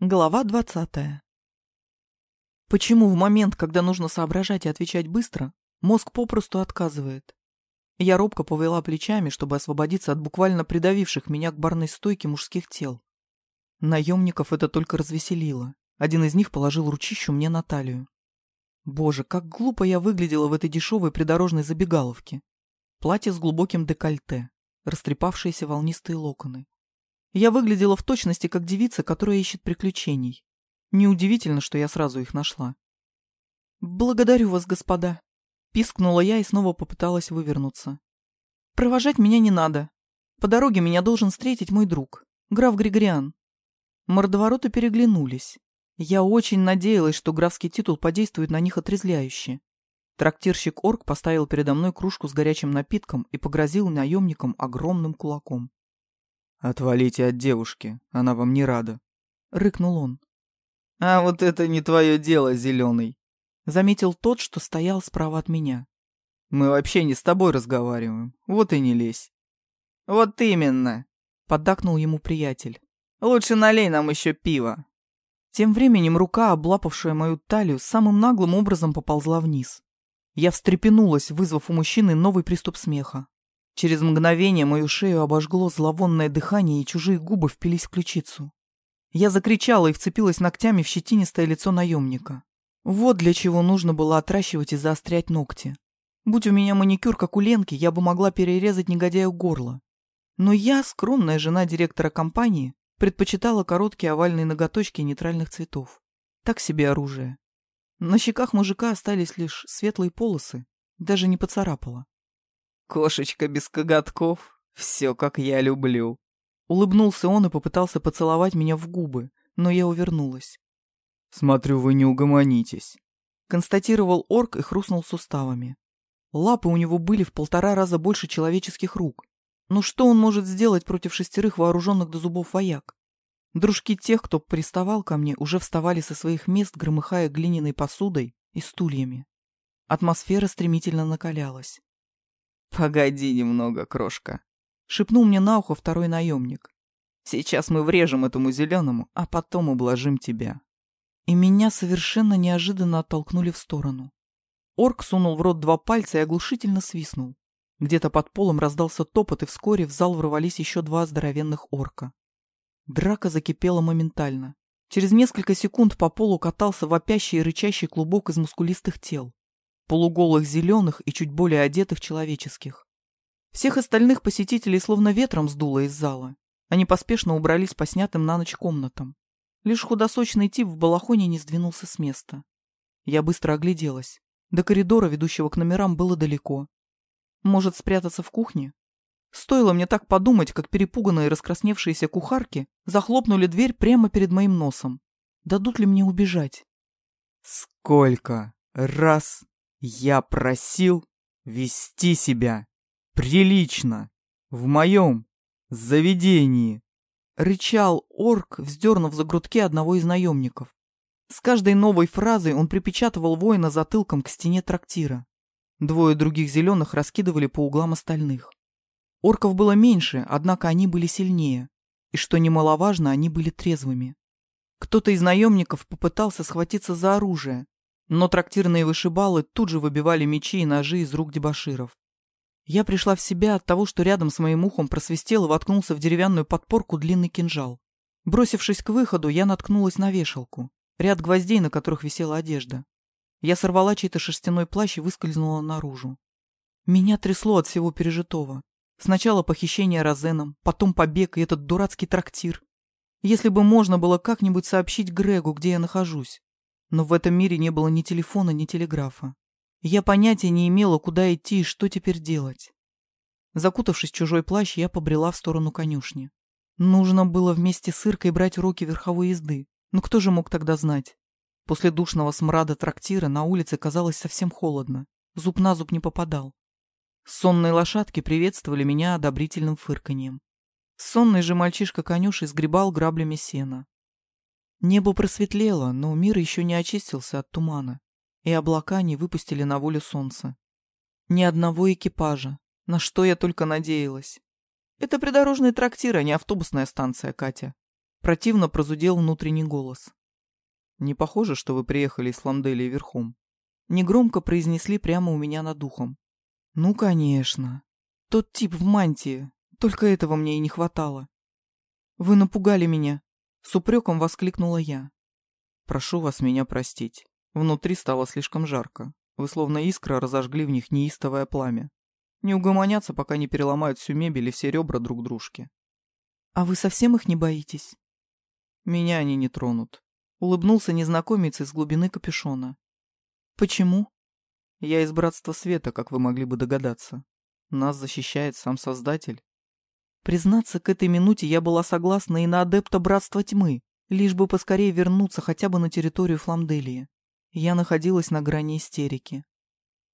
Глава двадцатая. Почему в момент, когда нужно соображать и отвечать быстро, мозг попросту отказывает? Я робко повела плечами, чтобы освободиться от буквально придавивших меня к барной стойке мужских тел. Наемников это только развеселило. Один из них положил ручищу мне на талию. Боже, как глупо я выглядела в этой дешевой придорожной забегаловке. Платье с глубоким декольте, растрепавшиеся волнистые локоны. Я выглядела в точности как девица, которая ищет приключений. Неудивительно, что я сразу их нашла. «Благодарю вас, господа», — пискнула я и снова попыталась вывернуться. «Провожать меня не надо. По дороге меня должен встретить мой друг, граф Григориан». Мордовороты переглянулись. Я очень надеялась, что графский титул подействует на них отрезвляюще. Трактирщик Орк поставил передо мной кружку с горячим напитком и погрозил наемникам огромным кулаком. «Отвалите от девушки, она вам не рада», — рыкнул он. «А вот это не твое дело, зеленый», — заметил тот, что стоял справа от меня. «Мы вообще не с тобой разговариваем, вот и не лезь». «Вот именно», — поддакнул ему приятель. «Лучше налей нам еще пиво». Тем временем рука, облапавшая мою талию, самым наглым образом поползла вниз. Я встрепенулась, вызвав у мужчины новый приступ смеха. Через мгновение мою шею обожгло зловонное дыхание, и чужие губы впились в ключицу. Я закричала и вцепилась ногтями в щетинистое лицо наемника. Вот для чего нужно было отращивать и заострять ногти. Будь у меня маникюр, как у Ленки, я бы могла перерезать негодяю горло. Но я, скромная жена директора компании, предпочитала короткие овальные ноготочки нейтральных цветов. Так себе оружие. На щеках мужика остались лишь светлые полосы, даже не поцарапала. «Кошечка без коготков, все как я люблю». Улыбнулся он и попытался поцеловать меня в губы, но я увернулась. «Смотрю, вы не угомонитесь», — констатировал орк и хрустнул суставами. Лапы у него были в полтора раза больше человеческих рук. Ну что он может сделать против шестерых вооруженных до зубов вояк? Дружки тех, кто приставал ко мне, уже вставали со своих мест, громыхая глиняной посудой и стульями. Атмосфера стремительно накалялась. «Погоди немного, крошка», — шепнул мне на ухо второй наемник. «Сейчас мы врежем этому зеленому, а потом ублажим тебя». И меня совершенно неожиданно оттолкнули в сторону. Орк сунул в рот два пальца и оглушительно свистнул. Где-то под полом раздался топот, и вскоре в зал ворвались еще два здоровенных орка. Драка закипела моментально. Через несколько секунд по полу катался вопящий и рычащий клубок из мускулистых тел. Полуголых зеленых и чуть более одетых человеческих. Всех остальных посетителей словно ветром сдуло из зала. Они поспешно убрались по снятым на ночь комнатам. Лишь худосочный тип в балахоне не сдвинулся с места. Я быстро огляделась. До коридора, ведущего к номерам, было далеко. Может, спрятаться в кухне? Стоило мне так подумать, как перепуганные раскрасневшиеся кухарки захлопнули дверь прямо перед моим носом. Дадут ли мне убежать? Сколько раз я просил вести себя прилично в моем заведении? Рычал орк, вздернув за грудки одного из наемников. С каждой новой фразой он припечатывал воина затылком к стене трактира. Двое других зеленых раскидывали по углам остальных. Орков было меньше, однако они были сильнее. И что немаловажно, они были трезвыми. Кто-то из наемников попытался схватиться за оружие, но трактирные вышибалы тут же выбивали мечи и ножи из рук дебоширов. Я пришла в себя от того, что рядом с моим ухом просвистел и воткнулся в деревянную подпорку длинный кинжал. Бросившись к выходу, я наткнулась на вешалку, ряд гвоздей, на которых висела одежда. Я сорвала чей-то шерстяной плащ и выскользнула наружу. Меня трясло от всего пережитого. Сначала похищение Розеном, потом побег и этот дурацкий трактир. Если бы можно было как-нибудь сообщить Грегу, где я нахожусь. Но в этом мире не было ни телефона, ни телеграфа. Я понятия не имела, куда идти и что теперь делать. Закутавшись в чужой плащ, я побрела в сторону конюшни. Нужно было вместе с Иркой брать уроки верховой езды. Но кто же мог тогда знать? После душного смрада трактира на улице казалось совсем холодно. Зуб на зуб не попадал. Сонные лошадки приветствовали меня одобрительным фырканьем. Сонный же мальчишка-конюшей сгребал граблями сена. Небо просветлело, но мир еще не очистился от тумана, и облака не выпустили на волю солнца. Ни одного экипажа, на что я только надеялась. Это придорожный трактир, а не автобусная станция, Катя. Противно прозудел внутренний голос. «Не похоже, что вы приехали из Фламделии верхом?» Негромко произнесли прямо у меня над духом. «Ну, конечно. Тот тип в мантии. Только этого мне и не хватало. Вы напугали меня!» С упреком воскликнула я. «Прошу вас меня простить. Внутри стало слишком жарко. Вы словно искра разожгли в них неистовое пламя. Не угомонятся, пока не переломают всю мебель и все ребра друг дружки. А вы совсем их не боитесь? Меня они не тронут. Улыбнулся незнакомец из глубины капюшона. Почему? Я из Братства Света, как вы могли бы догадаться. Нас защищает сам Создатель. Признаться, к этой минуте я была согласна и на адепта Братства Тьмы, лишь бы поскорее вернуться хотя бы на территорию Фламделии. Я находилась на грани истерики.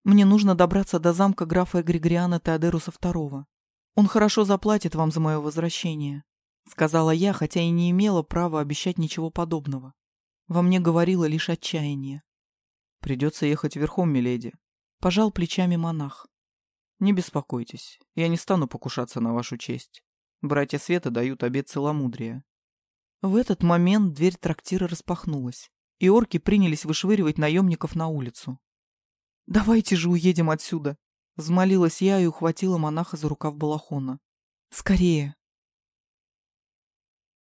Мне нужно добраться до замка графа Григориана Теодеруса II. Он хорошо заплатит вам за мое возвращение, сказала я, хотя и не имела права обещать ничего подобного. Во мне говорило лишь отчаяние. Придется ехать верхом, миледи. Пожал плечами монах. Не беспокойтесь, я не стану покушаться на вашу честь. Братья Света дают обет целомудрия. В этот момент дверь трактира распахнулась и орки принялись вышвыривать наемников на улицу. «Давайте же уедем отсюда!» — взмолилась я и ухватила монаха за рукав балахона. «Скорее!